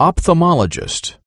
Ophthalmologist.